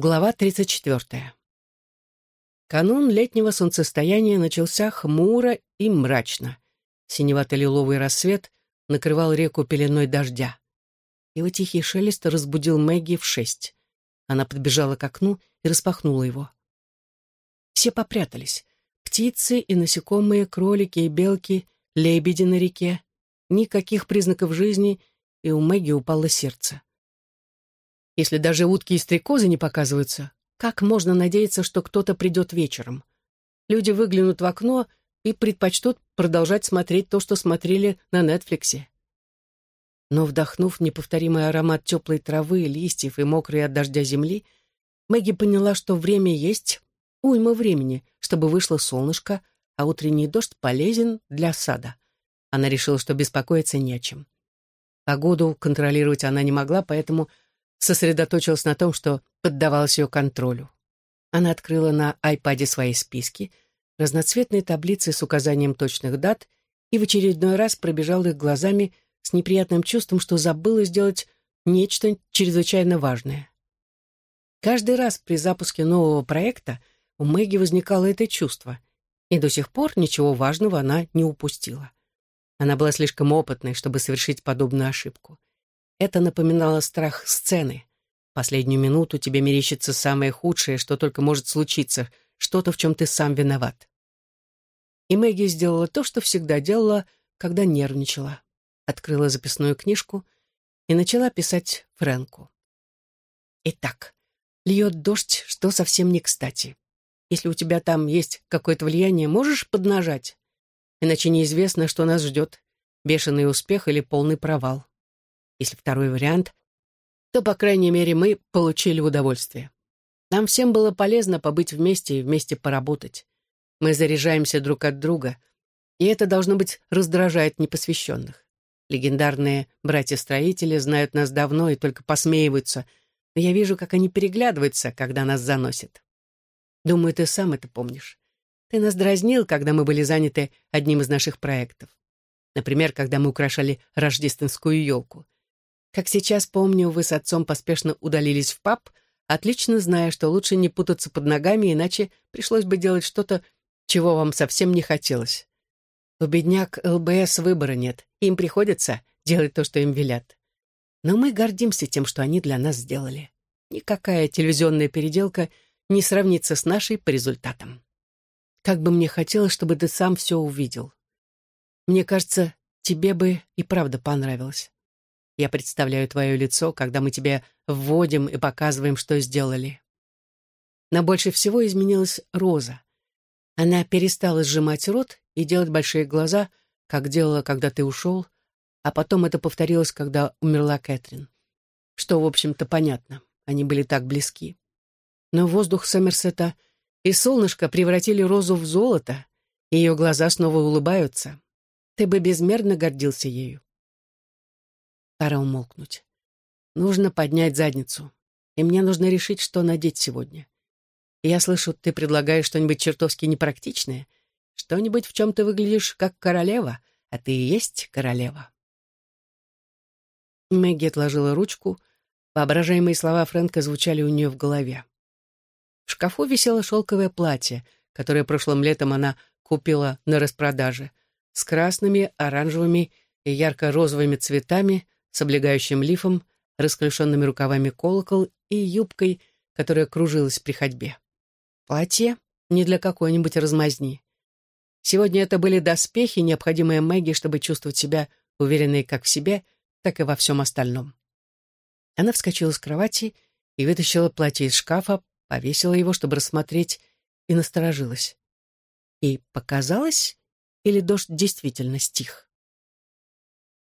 Глава 34. Канун летнего солнцестояния начался хмуро и мрачно. Синевато-лиловый рассвет накрывал реку пеленой дождя. Его тихий шелест разбудил Мэгги в шесть. Она подбежала к окну и распахнула его. Все попрятались. Птицы и насекомые, кролики и белки, лебеди на реке. Никаких признаков жизни, и у Мэгги упало сердце. Если даже утки и стрекозы не показываются, как можно надеяться, что кто-то придет вечером? Люди выглянут в окно и предпочтут продолжать смотреть то, что смотрели на Нетфликсе. Но вдохнув неповторимый аромат теплой травы, листьев и мокрой от дождя земли, Мэгги поняла, что время есть, уйма времени, чтобы вышло солнышко, а утренний дождь полезен для сада. Она решила, что беспокоиться не о чем. Погоду контролировать она не могла, поэтому сосредоточилась на том, что поддавалась ее контролю. Она открыла на айпаде свои списки, разноцветные таблицы с указанием точных дат и в очередной раз пробежала их глазами с неприятным чувством, что забыла сделать нечто чрезвычайно важное. Каждый раз при запуске нового проекта у Мэгги возникало это чувство, и до сих пор ничего важного она не упустила. Она была слишком опытной, чтобы совершить подобную ошибку. Это напоминало страх сцены. Последнюю минуту тебе мерещится самое худшее, что только может случиться, что-то, в чем ты сам виноват. И Мэгги сделала то, что всегда делала, когда нервничала. Открыла записную книжку и начала писать Фрэнку. Итак, льет дождь, что совсем не кстати. Если у тебя там есть какое-то влияние, можешь поднажать? Иначе неизвестно, что нас ждет. Бешеный успех или полный провал. Если второй вариант, то, по крайней мере, мы получили удовольствие. Нам всем было полезно побыть вместе и вместе поработать. Мы заряжаемся друг от друга, и это, должно быть, раздражает непосвященных. Легендарные братья-строители знают нас давно и только посмеиваются, но я вижу, как они переглядываются, когда нас заносят. Думаю, ты сам это помнишь. Ты нас дразнил, когда мы были заняты одним из наших проектов. Например, когда мы украшали рождественскую елку — как сейчас помню, вы с отцом поспешно удалились в паб, отлично зная, что лучше не путаться под ногами, иначе пришлось бы делать что-то, чего вам совсем не хотелось. У бедняк ЛБС выбора нет, им приходится делать то, что им велят. Но мы гордимся тем, что они для нас сделали. Никакая телевизионная переделка не сравнится с нашей по результатам. Как бы мне хотелось, чтобы ты сам все увидел. Мне кажется, тебе бы и правда понравилось. Я представляю твое лицо, когда мы тебе вводим и показываем, что сделали. Но больше всего изменилась Роза. Она перестала сжимать рот и делать большие глаза, как делала, когда ты ушел, а потом это повторилось, когда умерла Кэтрин. Что, в общем-то, понятно. Они были так близки. Но воздух Сомерсета и солнышко превратили Розу в золото, и ее глаза снова улыбаются. Ты бы безмерно гордился ею. Пора умолкнуть. Нужно поднять задницу. И мне нужно решить, что надеть сегодня. я слышу, ты предлагаешь что-нибудь чертовски непрактичное. Что-нибудь, в чем ты выглядишь как королева, а ты и есть королева. Мэгги отложила ручку. Воображаемые слова Фрэнка звучали у нее в голове. В шкафу висело шелковое платье, которое прошлым летом она купила на распродаже, с красными, оранжевыми и ярко-розовыми цветами, с облегающим лифом, расклешенными рукавами колокол и юбкой, которая кружилась при ходьбе. Платье не для какой-нибудь размазни. Сегодня это были доспехи, необходимые Мэгги, чтобы чувствовать себя уверенной как в себе, так и во всем остальном. Она вскочила с кровати и вытащила платье из шкафа, повесила его, чтобы рассмотреть, и насторожилась. И показалось, или дождь действительно стих?